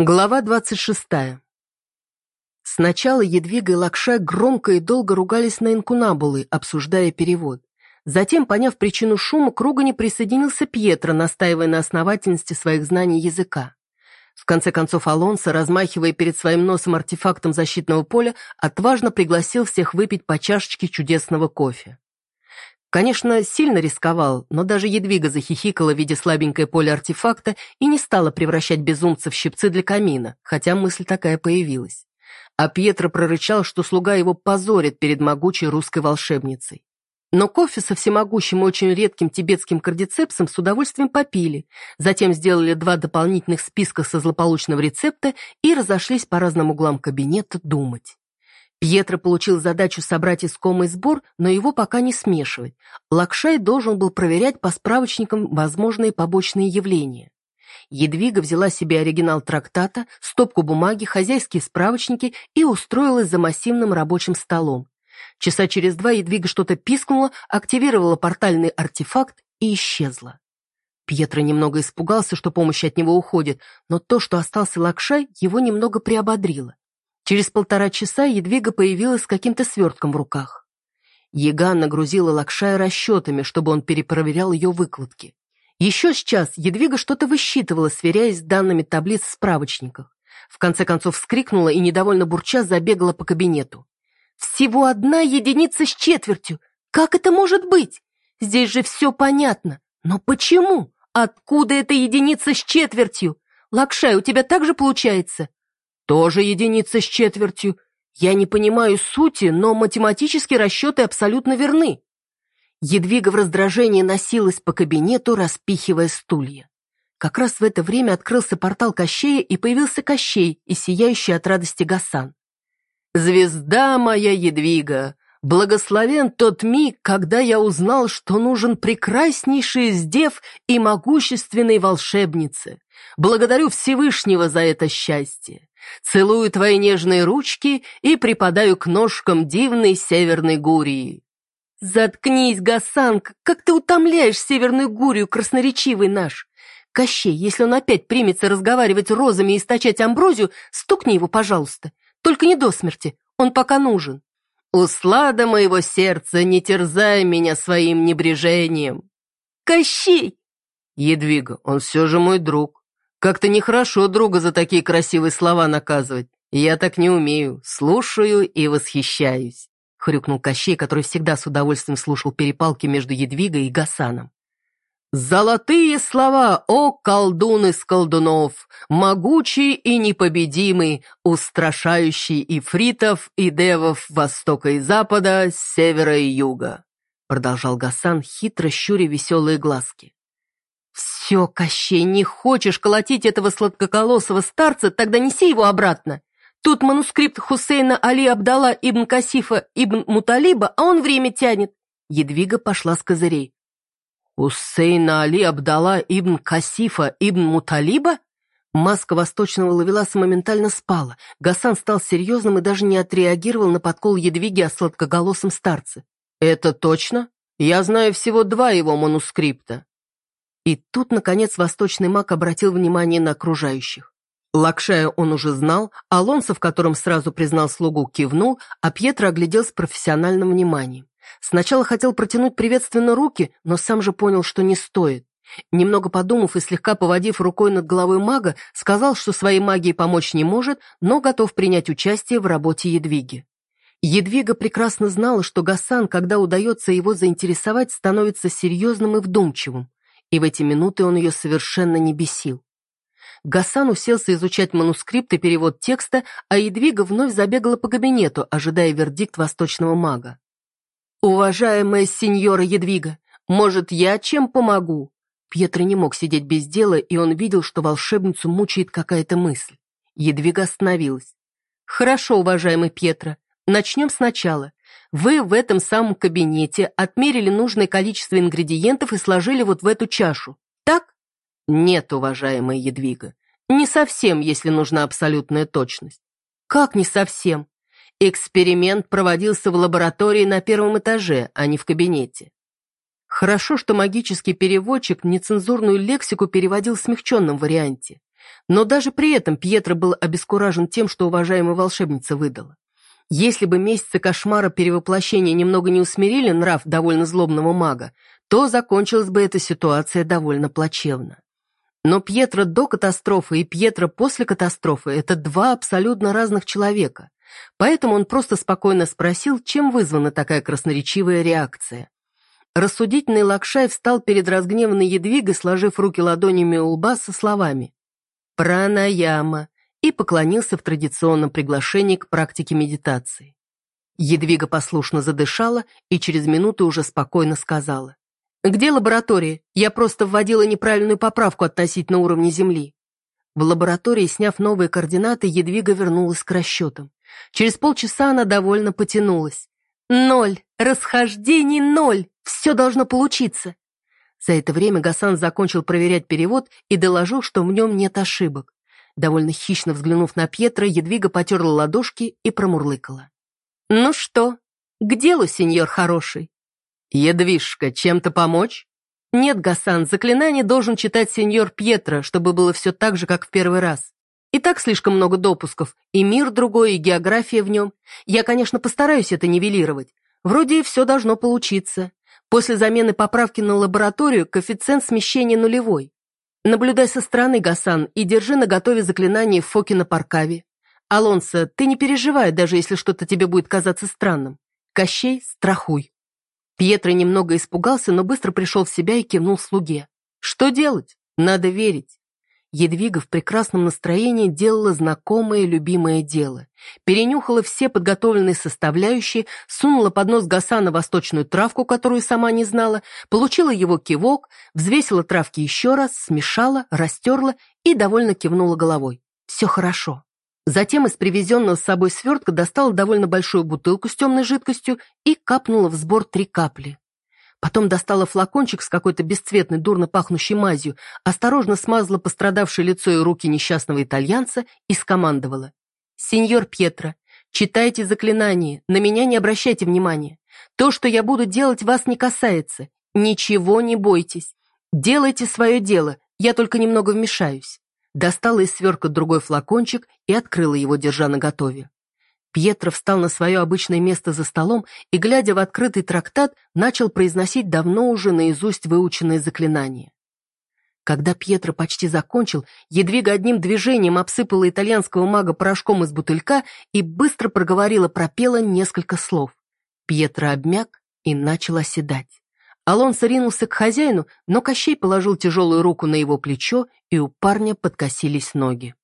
Глава 26. Сначала Едвига и Лакшай громко и долго ругались на инкунабулы, обсуждая перевод. Затем, поняв причину шума, к ругани присоединился Пьетро, настаивая на основательности своих знаний языка. В конце концов Алонсо, размахивая перед своим носом артефактом защитного поля, отважно пригласил всех выпить по чашечке чудесного кофе. Конечно, сильно рисковал, но даже Едвига захихикала в виде слабенькое поле артефакта и не стала превращать безумца в щипцы для камина, хотя мысль такая появилась. А Пьетро прорычал, что слуга его позорит перед могучей русской волшебницей. Но кофе со всемогущим и очень редким тибетским кардицепсом с удовольствием попили, затем сделали два дополнительных списка со злополучного рецепта и разошлись по разным углам кабинета думать. Пьетро получил задачу собрать искомый сбор, но его пока не смешивать. Лакшай должен был проверять по справочникам возможные побочные явления. Едвига взяла себе оригинал трактата, стопку бумаги, хозяйские справочники и устроилась за массивным рабочим столом. Часа через два Едвига что-то пискнула, активировала портальный артефакт и исчезла. Пьетро немного испугался, что помощь от него уходит, но то, что остался Лакшай, его немного приободрило. Через полтора часа Едвига появилась с каким-то свертком в руках. Яган нагрузила Лакшая расчетами, чтобы он перепроверял ее выкладки. Еще сейчас Едвига что-то высчитывала, сверяясь с данными таблиц в справочниках. В конце концов вскрикнула и, недовольно бурча, забегала по кабинету. «Всего одна единица с четвертью! Как это может быть? Здесь же все понятно. Но почему? Откуда эта единица с четвертью? Лакшай, у тебя так же получается?» Тоже единица с четвертью. Я не понимаю сути, но математические расчеты абсолютно верны. Едвига в раздражении носилась по кабинету, распихивая стулья. Как раз в это время открылся портал Кощея, и появился Кощей и сияющий от радости Гасан. «Звезда моя Едвига! Благословен тот миг, когда я узнал, что нужен прекраснейший из дев и могущественной волшебнице. Благодарю Всевышнего за это счастье целую твои нежные ручки и припадаю к ножкам дивной северной гурии. Заткнись, Гасан, как ты утомляешь северную гурию, красноречивый наш. Кощей, если он опять примется разговаривать розами и источать амброзию, стукни его, пожалуйста. Только не до смерти, он пока нужен. Услада моего сердца, не терзай меня своим небрежением. Кощей! Едвига, он все же мой друг. Как-то нехорошо друга за такие красивые слова наказывать. Я так не умею, слушаю и восхищаюсь», — хрюкнул Кощей, который всегда с удовольствием слушал перепалки между Едвигой и Гасаном. «Золотые слова, о колдун из колдунов, могучий и непобедимый, устрашающий ифритов и девов востока и запада, севера и юга», продолжал Гасан, хитро щуря веселые глазки. «Все, Кощей, не хочешь колотить этого сладкоколосого старца, тогда неси его обратно. Тут манускрипт Хусейна Али Абдалла ибн Касифа ибн Муталиба, а он время тянет». Едвига пошла с козырей. «Хусейна Али Абдалла ибн Касифа ибн Муталиба?» Маска восточного ловеласа моментально спала. Гасан стал серьезным и даже не отреагировал на подкол Едвиги о сладкоголосом старце. «Это точно? Я знаю всего два его манускрипта. И тут, наконец, восточный маг обратил внимание на окружающих. Лакшая он уже знал, Алонсо, в котором сразу признал слугу, кивнул, а Пьетро оглядел с профессиональным вниманием. Сначала хотел протянуть приветственно руки, но сам же понял, что не стоит. Немного подумав и слегка поводив рукой над головой мага, сказал, что своей магией помочь не может, но готов принять участие в работе Едвиги. Едвига прекрасно знала, что Гасан, когда удается его заинтересовать, становится серьезным и вдумчивым и в эти минуты он ее совершенно не бесил. Гасан уселся изучать манускрипт и перевод текста, а Едвига вновь забегала по кабинету, ожидая вердикт восточного мага. «Уважаемая сеньора Едвига, может, я чем помогу?» Пьетро не мог сидеть без дела, и он видел, что волшебницу мучает какая-то мысль. Едвига остановилась. «Хорошо, уважаемый Пьетро, начнем сначала. Вы в этом самом кабинете отмерили нужное количество ингредиентов и сложили вот в эту чашу. Так? Нет, уважаемая Едвига. Не совсем, если нужна абсолютная точность. Как не совсем? Эксперимент проводился в лаборатории на первом этаже, а не в кабинете. Хорошо, что магический переводчик нецензурную лексику переводил в смягченном варианте. Но даже при этом Пьетро был обескуражен тем, что уважаемая волшебница выдала. Если бы месяцы кошмара перевоплощения немного не усмирили нрав довольно злобного мага, то закончилась бы эта ситуация довольно плачевно. Но Пьетро до катастрофы и Пьетро после катастрофы – это два абсолютно разных человека. Поэтому он просто спокойно спросил, чем вызвана такая красноречивая реакция. Рассудительный Лакшай встал перед разгневанной Едвигой, сложив руки ладонями у лба со словами «Пранаяма» и поклонился в традиционном приглашении к практике медитации. Едвига послушно задышала и через минуту уже спокойно сказала. «Где лаборатория? Я просто вводила неправильную поправку относительно уровня Земли». В лаборатории, сняв новые координаты, Едвига вернулась к расчетам. Через полчаса она довольно потянулась. «Ноль! Расхождений ноль! Все должно получиться!» За это время Гасан закончил проверять перевод и доложил, что в нем нет ошибок. Довольно хищно взглянув на Пьетро, Едвига потерла ладошки и промурлыкала. «Ну что, к делу, сеньор хороший?» «Едвижка, чем-то помочь?» «Нет, Гасан, заклинание должен читать сеньор Пьетро, чтобы было все так же, как в первый раз. И так слишком много допусков, и мир другой, и география в нем. Я, конечно, постараюсь это нивелировать. Вроде все должно получиться. После замены поправки на лабораторию коэффициент смещения нулевой. Наблюдай со стороны, Гасан, и держи на готове заклинание Фокина Паркави. Алонсо, ты не переживай, даже если что-то тебе будет казаться странным. Кощей, страхуй. Пьетро немного испугался, но быстро пришел в себя и кивнул слуге. Что делать? Надо верить. Едвига в прекрасном настроении делала знакомое любимое дело. Перенюхала все подготовленные составляющие, сунула под нос Гасана восточную травку, которую сама не знала, получила его кивок, взвесила травки еще раз, смешала, растерла и довольно кивнула головой. Все хорошо. Затем из привезенного с собой свертка достала довольно большую бутылку с темной жидкостью и капнула в сбор три капли. Потом достала флакончик с какой-то бесцветной, дурно пахнущей мазью, осторожно смазала пострадавшее лицо и руки несчастного итальянца и скомандовала. «Сеньор Пьетро, читайте заклинание, на меня не обращайте внимания. То, что я буду делать, вас не касается. Ничего не бойтесь. Делайте свое дело, я только немного вмешаюсь». Достала из сверка другой флакончик и открыла его, держа наготове. Пьетро встал на свое обычное место за столом и, глядя в открытый трактат, начал произносить давно уже наизусть выученные заклинания. Когда Пьетро почти закончил, Едвига одним движением обсыпала итальянского мага порошком из бутылька и быстро проговорила, пропела несколько слов. Пьетро обмяк и начал оседать. Алонсо ринулся к хозяину, но Кощей положил тяжелую руку на его плечо, и у парня подкосились ноги.